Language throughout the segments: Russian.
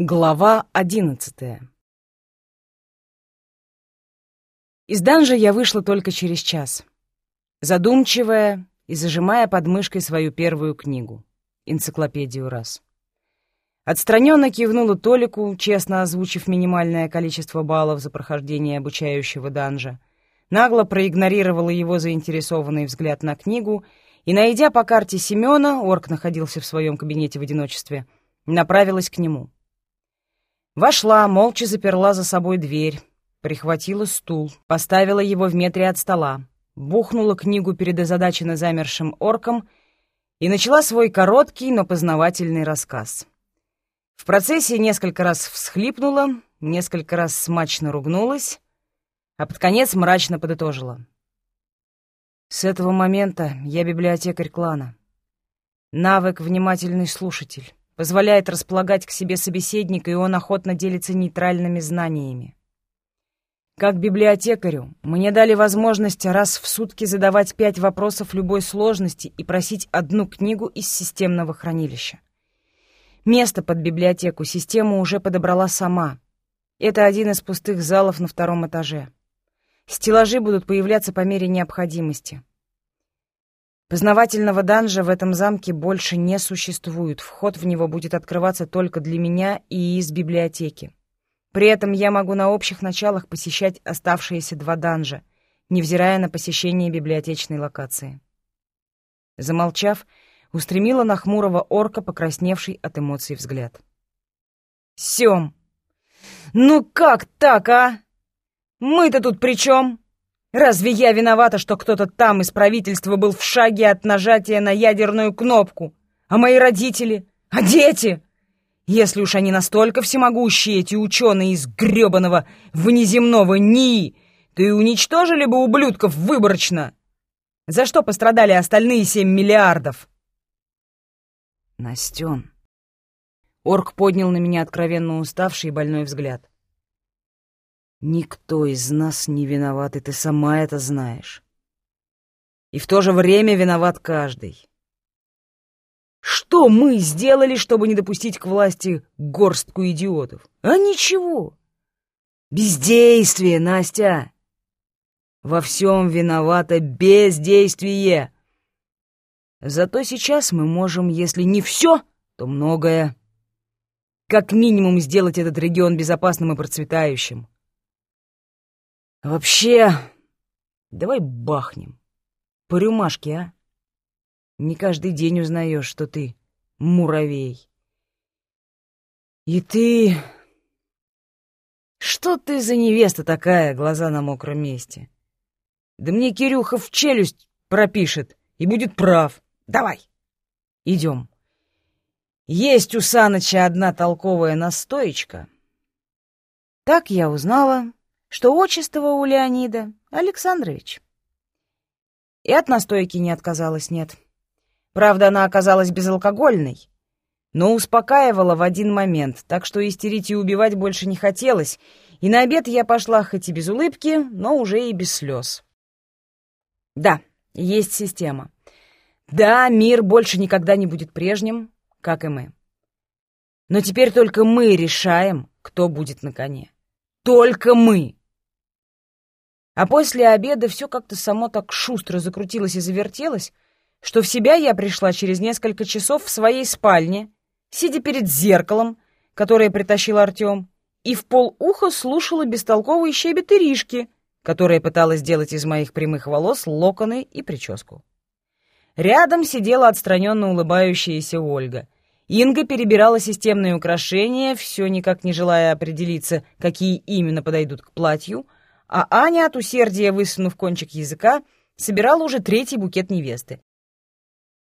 Глава одиннадцатая Из данжа я вышла только через час, задумчивая и зажимая под мышкой свою первую книгу, энциклопедию раз. Отстраненно кивнула Толику, честно озвучив минимальное количество баллов за прохождение обучающего данжа, нагло проигнорировала его заинтересованный взгляд на книгу и, найдя по карте Семена, орк находился в своем кабинете в одиночестве, направилась к нему — Вошла, молча заперла за собой дверь, прихватила стул, поставила его в метре от стола, бухнула книгу перед озадаченно замершим орком и начала свой короткий, но познавательный рассказ. В процессе несколько раз всхлипнула, несколько раз смачно ругнулась, а под конец мрачно подытожила. С этого момента я библиотекарь клана. Навык «Внимательный слушатель» позволяет располагать к себе собеседника, и он охотно делится нейтральными знаниями. Как библиотекарю мне дали возможность раз в сутки задавать пять вопросов любой сложности и просить одну книгу из системного хранилища. Место под библиотеку система уже подобрала сама. Это один из пустых залов на втором этаже. Стеллажи будут появляться по мере необходимости. Познавательного данжа в этом замке больше не существует. Вход в него будет открываться только для меня и из библиотеки. При этом я могу на общих началах посещать оставшиеся два данжа, невзирая на посещение библиотечной локации. Замолчав, устремила на хмурого орка, покрасневший от эмоций взгляд. «Сём! Ну как так, а? Мы-то тут при чем? Разве я виновата, что кто-то там из правительства был в шаге от нажатия на ядерную кнопку? А мои родители? А дети? Если уж они настолько всемогущие, эти ученые из грёбаного внеземного НИИ, то и уничтожили бы ублюдков выборочно. За что пострадали остальные семь миллиардов? Настен. Орк поднял на меня откровенно уставший и больной взгляд. Никто из нас не виноват, и ты сама это знаешь. И в то же время виноват каждый. Что мы сделали, чтобы не допустить к власти горстку идиотов? А ничего. Бездействие, Настя. Во всем виновато бездействие. Зато сейчас мы можем, если не все, то многое. Как минимум сделать этот регион безопасным и процветающим. Вообще, давай бахнем. По рюмашке, а? Не каждый день узнаешь, что ты муравей. И ты... Что ты за невеста такая, глаза на мокром месте? Да мне Кирюха в челюсть пропишет и будет прав. Давай, идем. Есть у Саныча одна толковая настоечка. Так я узнала, что отчество у Леонида Александрович. И от настойки не отказалась, нет. Правда, она оказалась безалкогольной, но успокаивала в один момент, так что истерить и убивать больше не хотелось, и на обед я пошла хоть и без улыбки, но уже и без слез. Да, есть система. Да, мир больше никогда не будет прежним, как и мы. Но теперь только мы решаем, кто будет на коне. Только мы! А после обеда все как-то само так шустро закрутилось и завертелось, что в себя я пришла через несколько часов в своей спальне, сидя перед зеркалом, которое притащил Артем, и в полуха слушала бестолковые щебет Иришки, которая пыталась сделать из моих прямых волос локоны и прическу. Рядом сидела отстраненно улыбающаяся Ольга. Инга перебирала системные украшения, все никак не желая определиться, какие именно подойдут к платью — а Аня, от усердия высунув кончик языка, собирала уже третий букет невесты.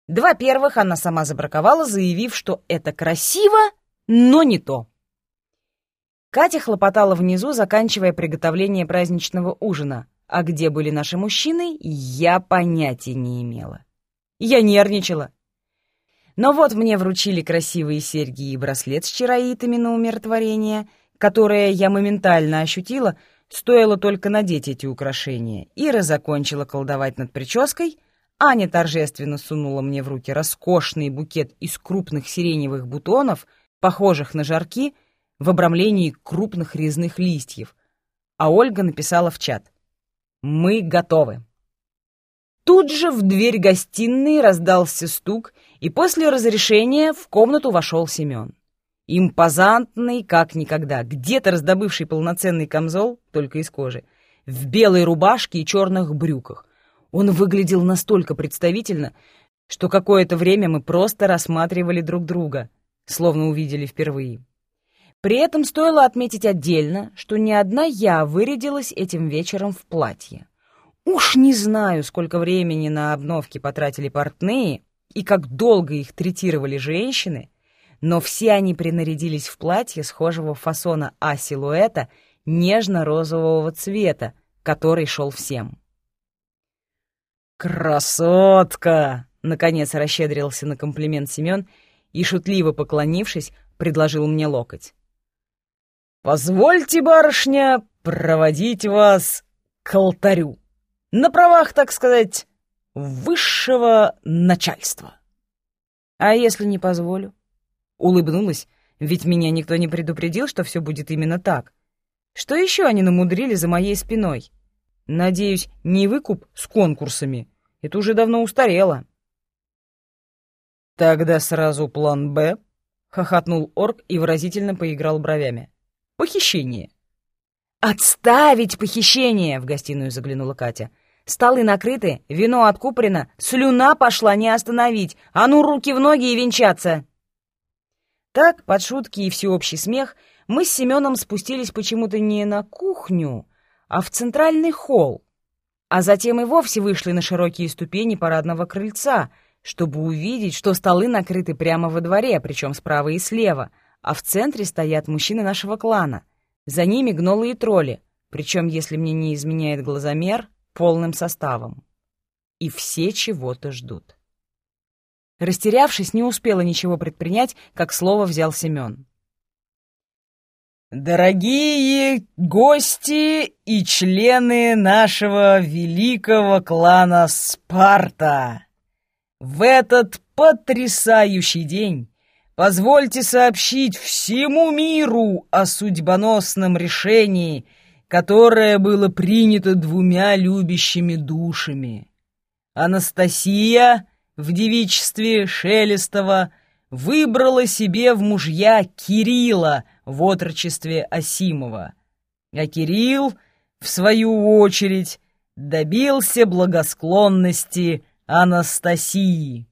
Два первых она сама забраковала, заявив, что это красиво, но не то. Катя хлопотала внизу, заканчивая приготовление праздничного ужина, а где были наши мужчины, я понятия не имела. Я нервничала. Но вот мне вручили красивые серьги и браслет с чароитами на умиротворение, которое я моментально ощутила — Стоило только надеть эти украшения. Ира закончила колдовать над прической, Аня торжественно сунула мне в руки роскошный букет из крупных сиреневых бутонов, похожих на жарки, в обрамлении крупных резных листьев, а Ольга написала в чат «Мы готовы». Тут же в дверь гостиной раздался стук, и после разрешения в комнату вошел Семен. Импозантный, как никогда, где-то раздобывший полноценный камзол, только из кожи, в белой рубашке и черных брюках. Он выглядел настолько представительно, что какое-то время мы просто рассматривали друг друга, словно увидели впервые. При этом стоило отметить отдельно, что не одна я вырядилась этим вечером в платье. Уж не знаю, сколько времени на обновки потратили портные и как долго их третировали женщины, но все они принарядились в платье схожего фасона А-силуэта нежно-розового цвета, который шел всем. «Красотка!» — наконец расщедрился на комплимент Семен и, шутливо поклонившись, предложил мне локоть. «Позвольте, барышня, проводить вас к алтарю» на правах, так сказать, высшего начальства. А если не позволю? Улыбнулась, ведь меня никто не предупредил, что все будет именно так. Что еще они намудрили за моей спиной? Надеюсь, не выкуп с конкурсами. Это уже давно устарело. Тогда сразу план «Б», — хохотнул орк и выразительно поиграл бровями. «Похищение». «Отставить похищение!» — в гостиную заглянула Катя. «Столы накрыты, вино откупорено, слюна пошла не остановить. А ну, руки в ноги и венчаться!» Так, под шутки и всеобщий смех, мы с Семеном спустились почему-то не на кухню, а в центральный холл, а затем и вовсе вышли на широкие ступени парадного крыльца, чтобы увидеть, что столы накрыты прямо во дворе, причем справа и слева, а в центре стоят мужчины нашего клана — за ними гнолы и тролли, причем, если мне не изменяет глазомер, полным составом. И все чего-то ждут. Растерявшись, не успела ничего предпринять, как слово взял Семен. «Дорогие гости и члены нашего великого клана Спарта! В этот потрясающий день Позвольте сообщить всему миру о судьбоносном решении, которое было принято двумя любящими душами. Анастасия в девичестве Шелестова выбрала себе в мужья Кирилла в отрочестве Асимова, а Кирилл, в свою очередь, добился благосклонности Анастасии.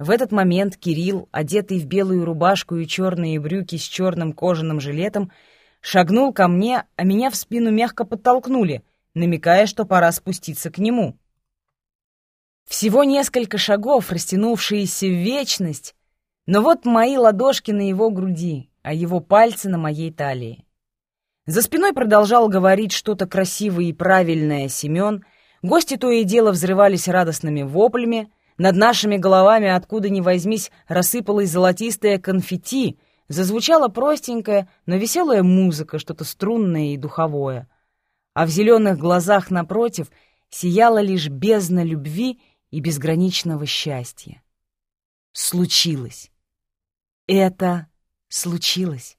В этот момент Кирилл, одетый в белую рубашку и черные брюки с черным кожаным жилетом, шагнул ко мне, а меня в спину мягко подтолкнули, намекая, что пора спуститься к нему. Всего несколько шагов, растянувшиеся в вечность, но вот мои ладошки на его груди, а его пальцы на моей талии. За спиной продолжал говорить что-то красивое и правильное Семен, гости то и дело взрывались радостными воплями — над нашими головами, откуда ни возьмись, рассыпалось золотистое конфетти, зазвучала простенькая, но веселая музыка, что-то струнное и духовое. А в зеленых глазах напротив сияла лишь бездна любви и безграничного счастья. Случилось. Это случилось.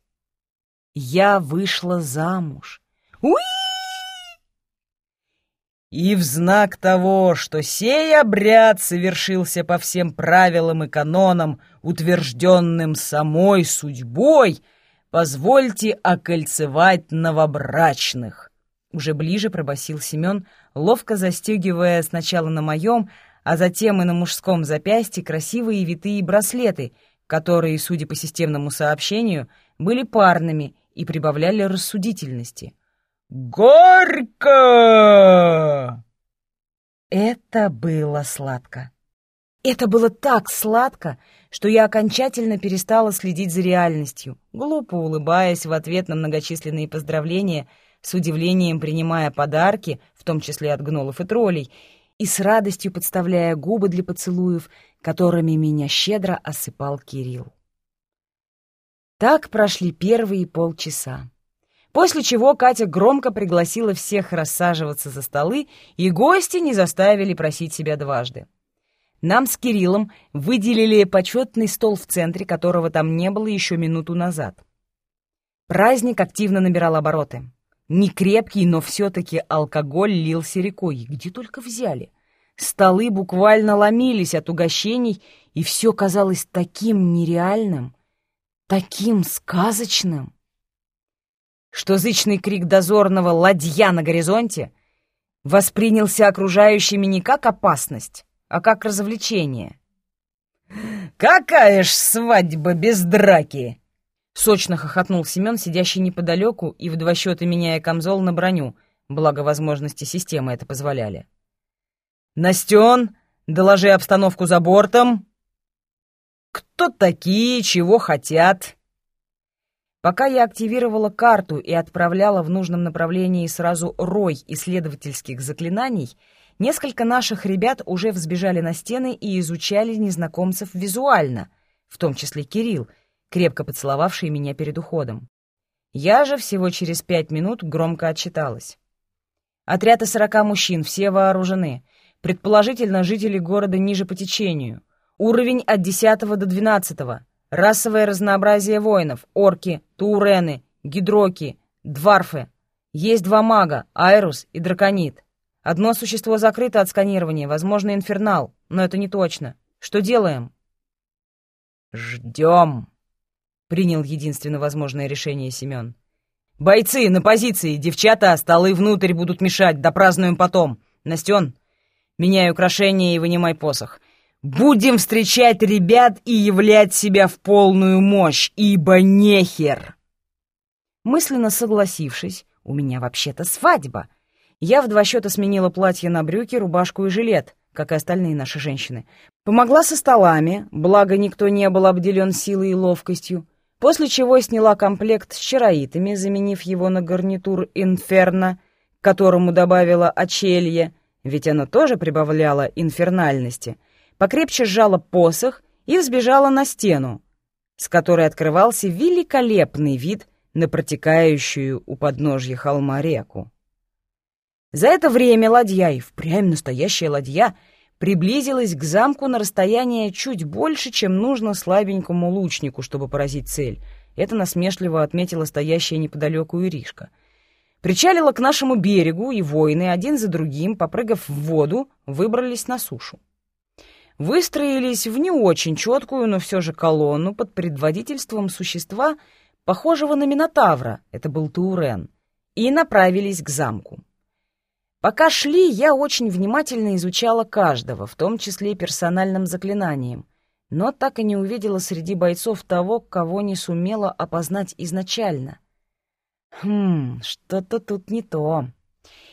Я вышла замуж. Уи! И в знак того, что сей обряд совершился по всем правилам и канонам, утвержденным самой судьбой, позвольте окольцевать новобрачных. Уже ближе пробасил Семен, ловко застегивая сначала на моем, а затем и на мужском запястье красивые витые браслеты, которые, судя по системному сообщению, были парными и прибавляли рассудительности. «Горько!» Это было сладко. Это было так сладко, что я окончательно перестала следить за реальностью, глупо улыбаясь в ответ на многочисленные поздравления, с удивлением принимая подарки, в том числе от гнолов и троллей, и с радостью подставляя губы для поцелуев, которыми меня щедро осыпал Кирилл. Так прошли первые полчаса. После чего Катя громко пригласила всех рассаживаться за столы, и гости не заставили просить себя дважды. Нам с Кириллом выделили почетный стол в центре, которого там не было еще минуту назад. Праздник активно набирал обороты. Не крепкий, но все-таки алкоголь лился рекой. Где только взяли. Столы буквально ломились от угощений, и все казалось таким нереальным, таким сказочным, что зычный крик дозорного «Ладья на горизонте!» воспринялся окружающими не как опасность, а как развлечение. «Какая ж свадьба без драки!» Сочно хохотнул Семен, сидящий неподалеку и в два счета меняя камзол на броню, благо возможности системы это позволяли. «Настен, доложи обстановку за бортом!» «Кто такие, чего хотят?» Пока я активировала карту и отправляла в нужном направлении сразу рой исследовательских заклинаний, несколько наших ребят уже взбежали на стены и изучали незнакомцев визуально, в том числе Кирилл, крепко поцеловавший меня перед уходом. Я же всего через пять минут громко отчиталась. Отряд из сорока мужчин, все вооружены. Предположительно, жители города ниже по течению. Уровень от десятого до двенадцатого. Расовое разнообразие воинов, орки, турены, гидроки, дварфы. Есть два мага, Айрус и Драконит. Одно существо закрыто от сканирования, возможно, инфернал, но это не точно. Что делаем? Ждем, принял единственно возможное решение Семен. «Бойцы, на позиции! Девчата, столы внутрь будут мешать, допразднуем потом! Настен, меняй украшения и вынимай посох. Будем встречать ребят и являть себя в полную мощь, ибо нехер!» Мысленно согласившись, у меня вообще-то свадьба. Я в два счета сменила платье на брюки, рубашку и жилет, как и остальные наши женщины. Помогла со столами, благо никто не был обделен силой и ловкостью, после чего сняла комплект с чароитами, заменив его на гарнитур «Инферно», к которому добавила «Очелье», ведь оно тоже прибавляло инфернальности — покрепче сжала посох и взбежала на стену, с которой открывался великолепный вид на протекающую у подножья холма реку. За это время ладья, и впрямь настоящая ладья, приблизилась к замку на расстояние чуть больше, чем нужно слабенькому лучнику, чтобы поразить цель. Это насмешливо отметила стоящая неподалеку Иришка. Причалила к нашему берегу, и воины, один за другим, попрыгав в воду, выбрались на сушу выстроились в не очень четкую, но все же колонну под предводительством существа, похожего на Минотавра, это был Таурен, и направились к замку. Пока шли, я очень внимательно изучала каждого, в том числе персональным заклинанием, но так и не увидела среди бойцов того, кого не сумела опознать изначально. Хм, что-то тут не то.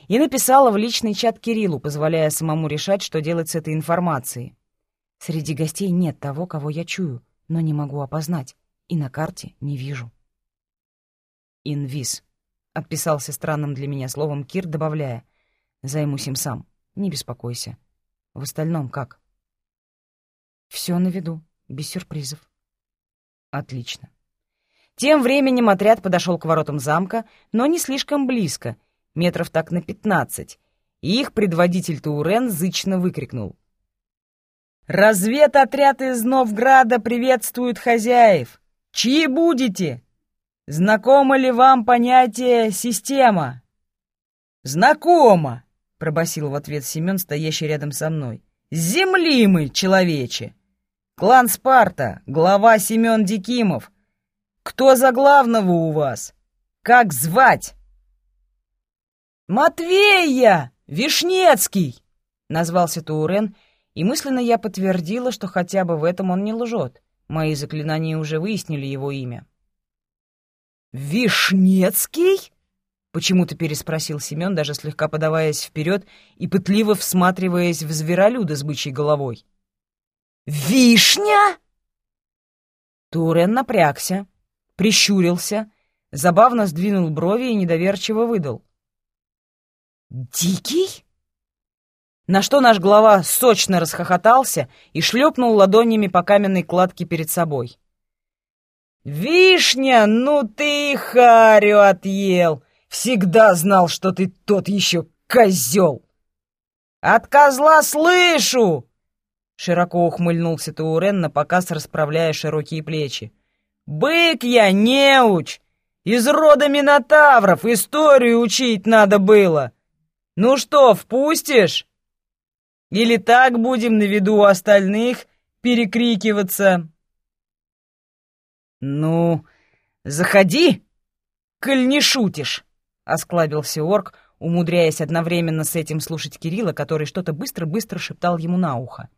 И написала в личный чат Кириллу, позволяя самому решать, что делать с этой информацией. Среди гостей нет того, кого я чую, но не могу опознать, и на карте не вижу. «Инвиз», — отписался странным для меня словом Кир, добавляя. «Займусь им сам, не беспокойся. В остальном как?» «Все на виду, без сюрпризов». «Отлично». Тем временем отряд подошел к воротам замка, но не слишком близко, метров так на пятнадцать, и их предводитель Таурен зычно выкрикнул. Разведотряд из Новграда приветствует хозяев. Чьи будете? Знакомо ли вам понятие «система»?» «Знакомо», — пробасил в ответ Семен, стоящий рядом со мной. «Земли мы, человече! Клан Спарта, глава Семен Дикимов. Кто за главного у вас? Как звать?» «Матвея! Вишнецкий!» — назвался Таурен, — и мысленно я подтвердила, что хотя бы в этом он не лжет. Мои заклинания уже выяснили его имя. «Вишнецкий?» — почему-то переспросил Семен, даже слегка подаваясь вперед и пытливо всматриваясь в зверолюда с бычьей головой. «Вишня?» Турен напрягся, прищурился, забавно сдвинул брови и недоверчиво выдал. «Дикий?» На что наш глава сочно расхохотался и шлепнул ладонями по каменной кладке перед собой. «Вишня, ну ты харю отъел! Всегда знал, что ты тот еще козел!» «От козла слышу!» Широко ухмыльнулся Таурен, напоказ расправляя широкие плечи. «Бык я, неуч! Из рода Минотавров историю учить надо было. Ну что, впустишь? Или так будем на виду у остальных перекрикиваться?» «Ну, заходи, коль не шутишь!» — осклабился орк, умудряясь одновременно с этим слушать Кирилла, который что-то быстро-быстро шептал ему на ухо.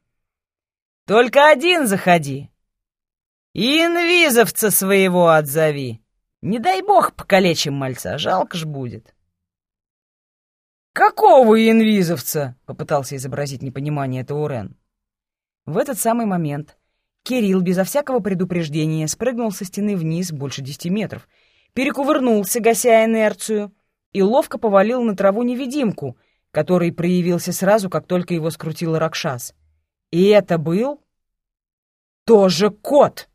«Только один заходи! Инвизовца своего отзови! Не дай бог покалечим мальца, жалко ж будет!» «Какого инвизовца?» — попытался изобразить непонимание Таурен. В этот самый момент Кирилл безо всякого предупреждения спрыгнул со стены вниз больше десяти метров, перекувырнулся, гася инерцию, и ловко повалил на траву невидимку, который проявился сразу, как только его скрутил Ракшас. И это был тоже кот,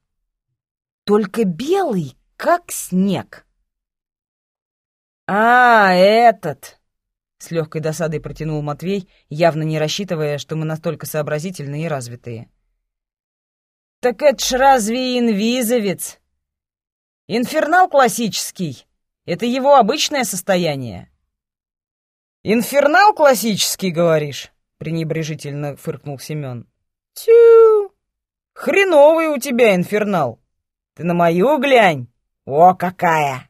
только белый, как снег. «А, этот!» — с легкой досадой протянул Матвей, явно не рассчитывая, что мы настолько сообразительные и развитые. «Так это ж разве инвизовец? Инфернал классический!» Это его обычное состояние. «Инфернал классический, говоришь?» — пренебрежительно фыркнул Семен. «Тю! Хреновый у тебя инфернал! Ты на мою глянь! О, какая!»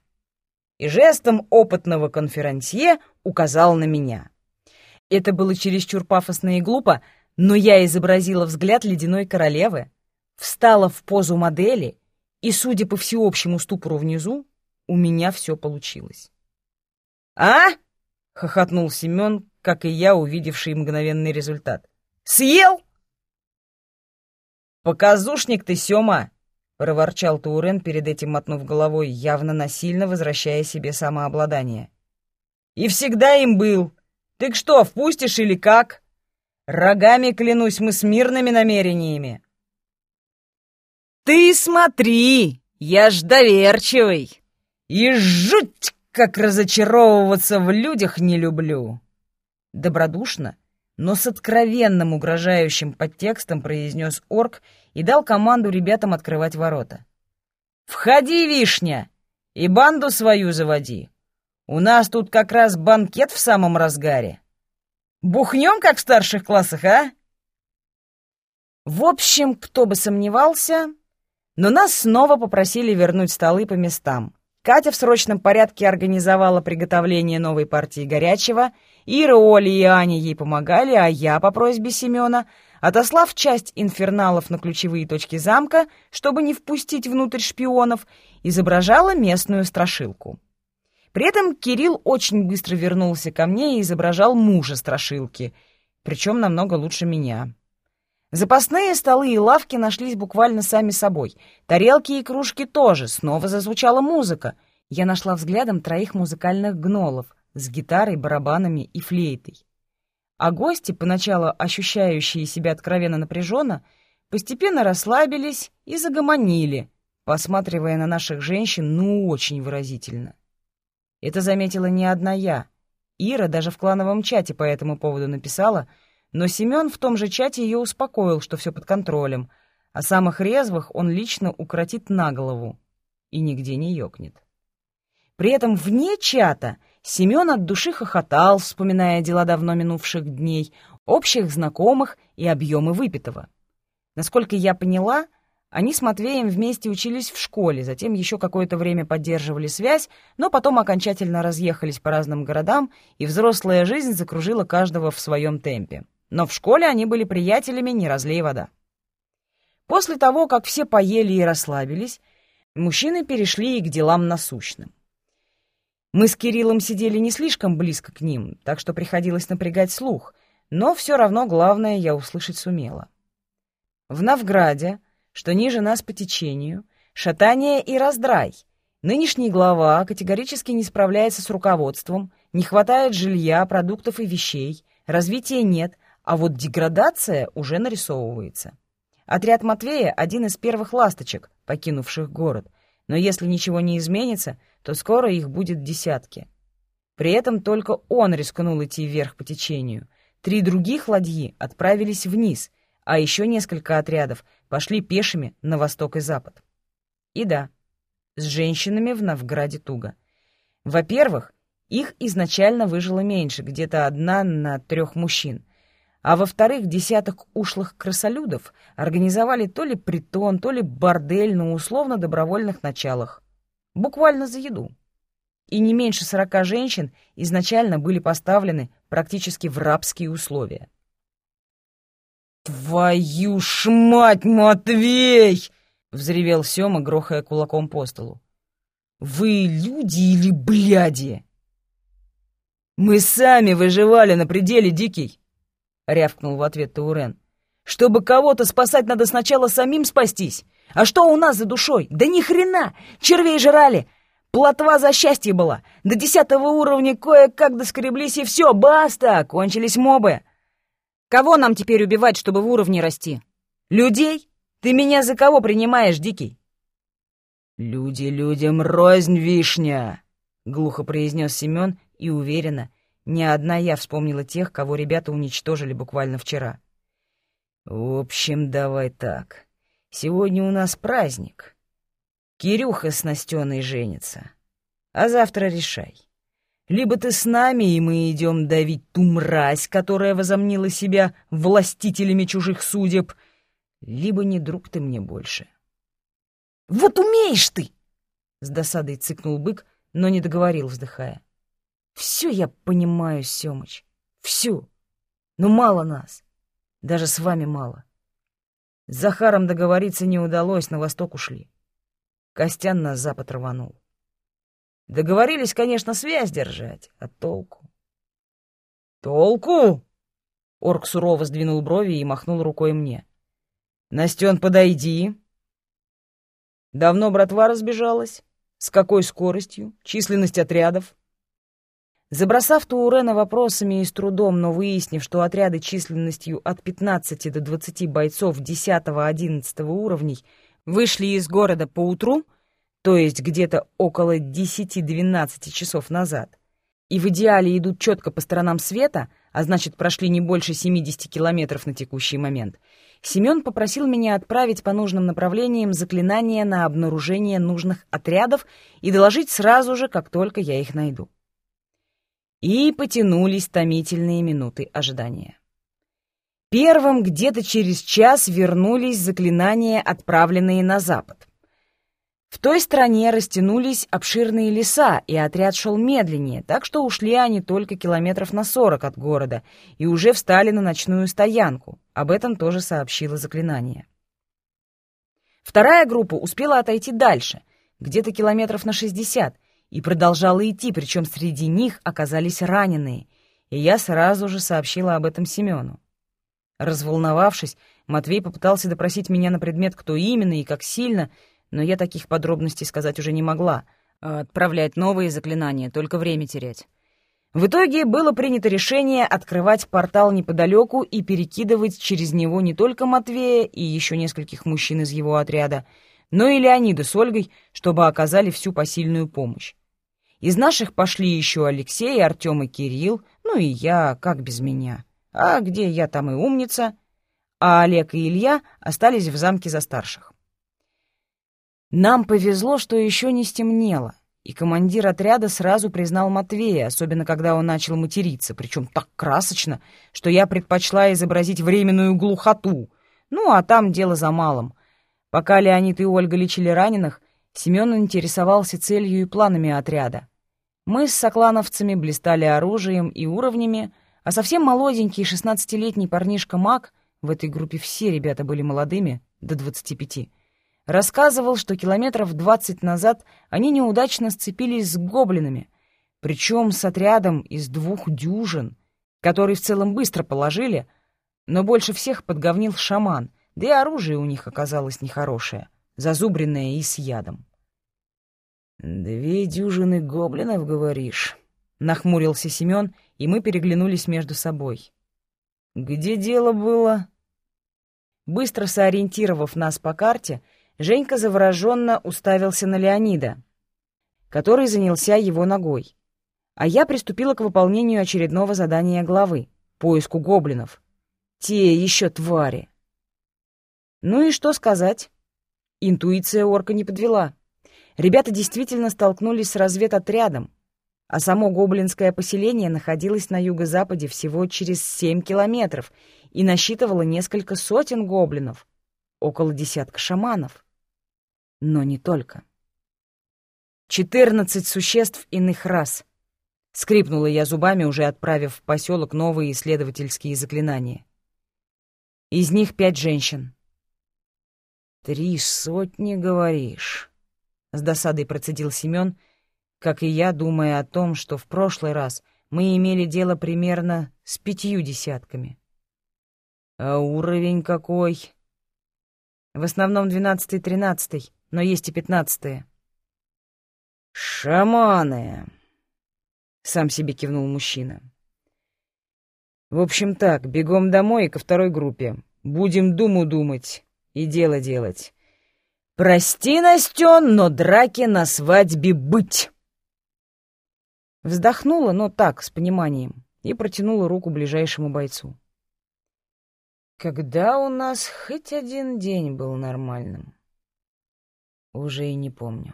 И жестом опытного конферансье указал на меня. Это было чересчур пафосно и глупо, но я изобразила взгляд ледяной королевы, встала в позу модели и, судя по всеобщему ступору внизу, у меня все получилось. «А?» — хохотнул Семен, как и я, увидевший мгновенный результат. «Съел?» «Показушник ты, Сёма!» — проворчал Таурен, перед этим мотнув головой, явно насильно возвращая себе самообладание. «И всегда им был. Ты что, впустишь или как? Рогами, клянусь, мы с мирными намерениями». «Ты смотри, я ж доверчивый!» И жуть, как разочаровываться в людях не люблю. Добродушно, но с откровенным угрожающим подтекстом произнес орк и дал команду ребятам открывать ворота. «Входи, вишня, и банду свою заводи. У нас тут как раз банкет в самом разгаре. Бухнем, как в старших классах, а?» В общем, кто бы сомневался, но нас снова попросили вернуть столы по местам. Катя в срочном порядке организовала приготовление новой партии горячего, Ира, Оля и Аня ей помогали, а я, по просьбе Семена, отослав часть инферналов на ключевые точки замка, чтобы не впустить внутрь шпионов, изображала местную страшилку. При этом Кирилл очень быстро вернулся ко мне и изображал мужа страшилки, причем намного лучше меня. Запасные столы и лавки нашлись буквально сами собой. Тарелки и кружки тоже. Снова зазвучала музыка. Я нашла взглядом троих музыкальных гнолов с гитарой, барабанами и флейтой. А гости, поначалу ощущающие себя откровенно напряженно, постепенно расслабились и загомонили, посматривая на наших женщин ну очень выразительно. Это заметила не одна я. Ира даже в клановом чате по этому поводу написала — но Семен в том же чате ее успокоил, что все под контролем, а самых резвых он лично укротит на голову и нигде не ёкнет. При этом вне чата Семен от души хохотал, вспоминая дела давно минувших дней, общих знакомых и объемы выпитого. Насколько я поняла, они с Матвеем вместе учились в школе, затем еще какое-то время поддерживали связь, но потом окончательно разъехались по разным городам, и взрослая жизнь закружила каждого в своем темпе но в школе они были приятелями «не разлей вода». После того, как все поели и расслабились, мужчины перешли и к делам насущным. Мы с Кириллом сидели не слишком близко к ним, так что приходилось напрягать слух, но все равно главное я услышать сумела. В Новграде, что ниже нас по течению, шатание и раздрай. Нынешний глава категорически не справляется с руководством, не хватает жилья, продуктов и вещей, развития нет, а вот деградация уже нарисовывается. Отряд Матвея — один из первых ласточек, покинувших город, но если ничего не изменится, то скоро их будет десятки. При этом только он рискнул идти вверх по течению. Три других ладьи отправились вниз, а еще несколько отрядов пошли пешими на восток и запад. И да, С женщинами в Новграде туго. Во-первых, их изначально выжило меньше, где-то одна на трех мужчин. А во-вторых, десяток ушлых красолюдов организовали то ли притон, то ли бордель на условно-добровольных началах. Буквально за еду. И не меньше сорока женщин изначально были поставлены практически в рабские условия. «Твою ж мать, Матвей!» — взревел Сёма, грохая кулаком по столу. «Вы люди или бляди?» «Мы сами выживали на пределе, Дикий!» — рявкнул в ответ Таурен. «Чтобы кого-то спасать, надо сначала самим спастись. А что у нас за душой? Да ни хрена! Червей жрали! Плотва за счастье была! До десятого уровня кое-как доскреблись, и все, баста! Кончились мобы! Кого нам теперь убивать, чтобы в уровне расти? Людей? Ты меня за кого принимаешь, Дикий?» «Люди людям рознь, вишня!» — глухо произнес Семен и уверенно, ни одна я вспомнила тех, кого ребята уничтожили буквально вчера. «В общем, давай так. Сегодня у нас праздник. Кирюха с Настеной женится. А завтра решай. Либо ты с нами, и мы идем давить ту мразь, которая возомнила себя властителями чужих судеб, либо не друг ты мне больше». «Вот умеешь ты!» — с досадой цыкнул бык, но не договорил, вздыхая. Все я понимаю, Семыч, всю. Но мало нас. Даже с вами мало. С Захаром договориться не удалось, на восток ушли. Костян на запад рванул. Договорились, конечно, связь держать, а толку? Толку? Орк сурово сдвинул брови и махнул рукой мне. Настен, подойди. Давно братва разбежалась? С какой скоростью? Численность отрядов? Забросав Туурена вопросами и с трудом, но выяснив, что отряды численностью от 15 до 20 бойцов 10-11 уровней вышли из города поутру, то есть где-то около 10-12 часов назад, и в идеале идут четко по сторонам света, а значит прошли не больше 70 километров на текущий момент, Семен попросил меня отправить по нужным направлениям заклинания на обнаружение нужных отрядов и доложить сразу же, как только я их найду. И потянулись томительные минуты ожидания. Первым где-то через час вернулись заклинания, отправленные на запад. В той стране растянулись обширные леса, и отряд шел медленнее, так что ушли они только километров на сорок от города и уже встали на ночную стоянку. Об этом тоже сообщило заклинание. Вторая группа успела отойти дальше, где-то километров на шестьдесят, и продолжала идти, причем среди них оказались раненые, и я сразу же сообщила об этом Семену. Разволновавшись, Матвей попытался допросить меня на предмет, кто именно и как сильно, но я таких подробностей сказать уже не могла. А отправлять новые заклинания, только время терять. В итоге было принято решение открывать портал неподалеку и перекидывать через него не только Матвея и еще нескольких мужчин из его отряда, но и Леонида с Ольгой, чтобы оказали всю посильную помощь. Из наших пошли еще Алексей, Артем и Кирилл, ну и я, как без меня. А где я, там и умница. А Олег и Илья остались в замке за старших. Нам повезло, что еще не стемнело, и командир отряда сразу признал Матвея, особенно когда он начал материться, причем так красочно, что я предпочла изобразить временную глухоту. Ну, а там дело за малым. Пока Леонид и Ольга лечили раненых, Семен интересовался целью и планами отряда. Мы с соклановцами блистали оружием и уровнями, а совсем молоденький шестнадцатилетний парнишка Мак, в этой группе все ребята были молодыми, до двадцати пяти, рассказывал, что километров двадцать назад они неудачно сцепились с гоблинами, причем с отрядом из двух дюжин, который в целом быстро положили, но больше всех подговнил шаман, да и оружие у них оказалось нехорошее, зазубренное и с ядом. «Две дюжины гоблинов, говоришь?» — нахмурился Семен, и мы переглянулись между собой. «Где дело было?» Быстро сориентировав нас по карте, Женька завороженно уставился на Леонида, который занялся его ногой. А я приступила к выполнению очередного задания главы — поиску гоблинов. Те еще твари. Ну и что сказать? Интуиция орка не подвела. Ребята действительно столкнулись с разведотрядом, а само гоблинское поселение находилось на юго-западе всего через семь километров и насчитывало несколько сотен гоблинов, около десятка шаманов. Но не только. Четырнадцать существ иных рас. Скрипнула я зубами, уже отправив в поселок новые исследовательские заклинания. Из них пять женщин. «Три сотни, говоришь?» — с досадой процедил Семен, как и я, думая о том, что в прошлый раз мы имели дело примерно с пятью десятками. «А уровень какой?» «В основном двенадцатый-тринадцатый, но есть и пятнадцатые». «Шаманы!» — сам себе кивнул мужчина. «В общем так, бегом домой и ко второй группе. Будем думу думать и дело делать. Прости, Настен, но драки на свадьбе быть!» Вздохнула, но так, с пониманием, и протянула руку ближайшему бойцу. Когда у нас хоть один день был нормальным? Уже и не помню.